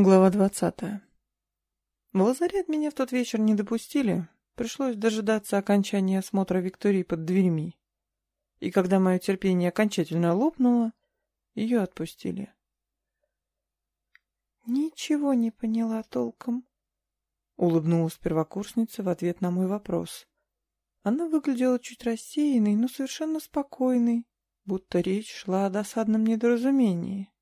Глава двадцатая. В лазарет меня в тот вечер не допустили. Пришлось дожидаться окончания осмотра Виктории под дверьми. И когда мое терпение окончательно лопнуло, ее отпустили. «Ничего не поняла толком», — улыбнулась первокурсница в ответ на мой вопрос. Она выглядела чуть рассеянной, но совершенно спокойной, будто речь шла о досадном недоразумении.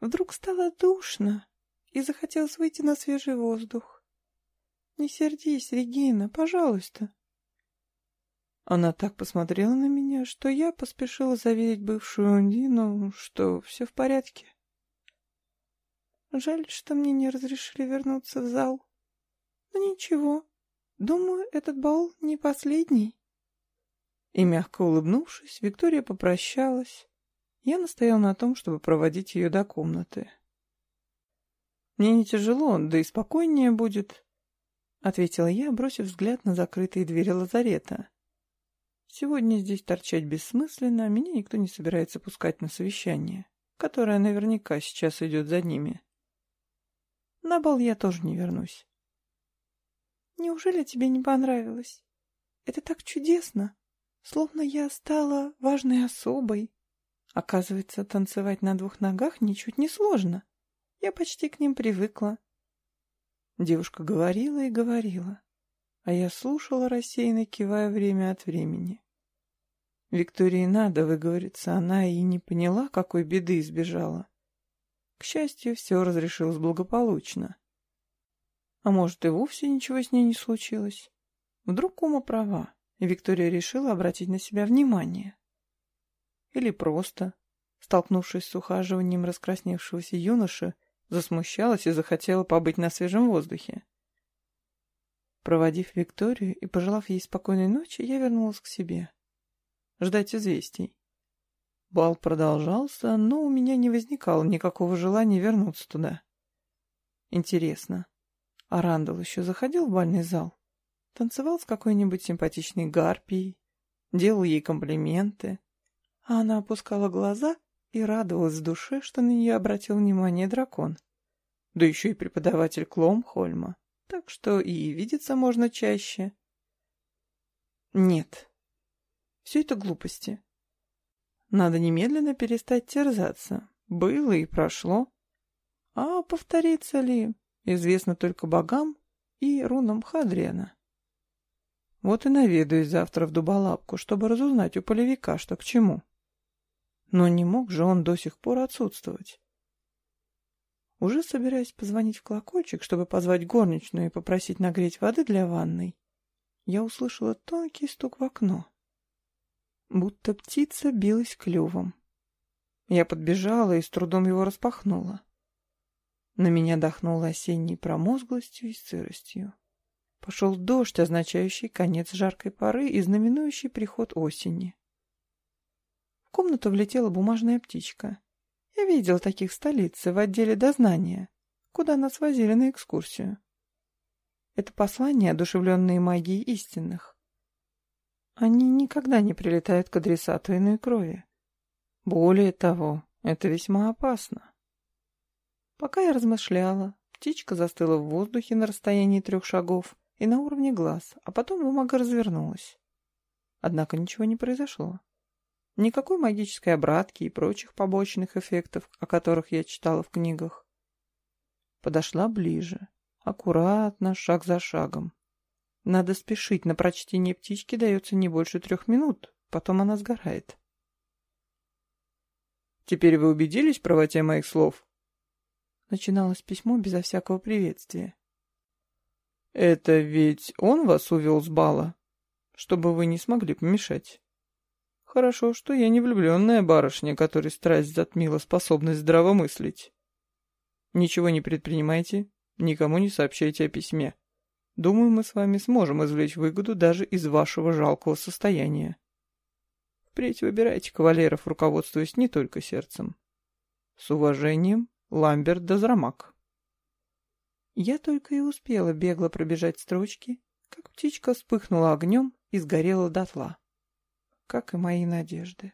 Вдруг стало душно, и захотелось выйти на свежий воздух. «Не сердись, Регина, пожалуйста». Она так посмотрела на меня, что я поспешила заверить бывшую Ундину, что все в порядке. Жаль, что мне не разрешили вернуться в зал. Но ничего, думаю, этот бал не последний. И мягко улыбнувшись, Виктория попрощалась, я настоял на том, чтобы проводить ее до комнаты. «Мне не тяжело, да и спокойнее будет», — ответила я, бросив взгляд на закрытые двери лазарета. «Сегодня здесь торчать бессмысленно, меня никто не собирается пускать на совещание, которое наверняка сейчас идет за ними. На бал я тоже не вернусь». «Неужели тебе не понравилось? Это так чудесно, словно я стала важной особой». Оказывается, танцевать на двух ногах ничуть не сложно. Я почти к ним привыкла. Девушка говорила и говорила, а я слушала рассеянно, кивая время от времени. Виктории надо выговориться, она и не поняла, какой беды избежала. К счастью, все разрешилось благополучно. А может, и вовсе ничего с ней не случилось? Вдруг Ума права, и Виктория решила обратить на себя внимание. Или просто, столкнувшись с ухаживанием раскрасневшегося юноши, засмущалась и захотела побыть на свежем воздухе. Проводив Викторию и пожелав ей спокойной ночи, я вернулась к себе. Ждать известий. Бал продолжался, но у меня не возникало никакого желания вернуться туда. Интересно, а Рандall еще заходил в бальный зал? Танцевал с какой-нибудь симпатичной гарпией? Делал ей комплименты? Она опускала глаза и радовалась в душе, что на нее обратил внимание дракон. Да еще и преподаватель Кломхольма, так что и видеться можно чаще. Нет, все это глупости. Надо немедленно перестать терзаться. Было и прошло. А повторится ли, известно только богам и рунам Хадрена. Вот и наведаюсь завтра в Дубалапку, чтобы разузнать у полевика, что к чему. Но не мог же он до сих пор отсутствовать. Уже собираясь позвонить в колокольчик, чтобы позвать горничную и попросить нагреть воды для ванной, я услышала тонкий стук в окно. Будто птица билась клювом. Я подбежала и с трудом его распахнула. На меня дохнуло осенней промозглостью и сыростью. Пошел дождь, означающий конец жаркой поры и знаменующий приход осени. В комнату влетела бумажная птичка. Я видел таких в столице, в отделе дознания, куда нас возили на экскурсию. Это послание, одушевленные магией истинных. Они никогда не прилетают к адресату иной крови. Более того, это весьма опасно. Пока я размышляла, птичка застыла в воздухе на расстоянии трех шагов и на уровне глаз, а потом бумага развернулась. Однако ничего не произошло. Никакой магической обратки и прочих побочных эффектов, о которых я читала в книгах. Подошла ближе, аккуратно, шаг за шагом. Надо спешить, на прочтение птички дается не больше трех минут, потом она сгорает. «Теперь вы убедились в правоте моих слов?» Начиналось письмо безо всякого приветствия. «Это ведь он вас увел с бала, чтобы вы не смогли помешать?» Хорошо, что я не влюбленная барышня, которой страсть затмила способность здравомыслить. Ничего не предпринимайте, никому не сообщайте о письме. Думаю, мы с вами сможем извлечь выгоду даже из вашего жалкого состояния. Впредь выбирайте кавалеров, руководствуясь не только сердцем. С уважением, Ламберт Дозрамак. Я только и успела бегло пробежать строчки, как птичка вспыхнула огнем и сгорела дотла как и мои надежды.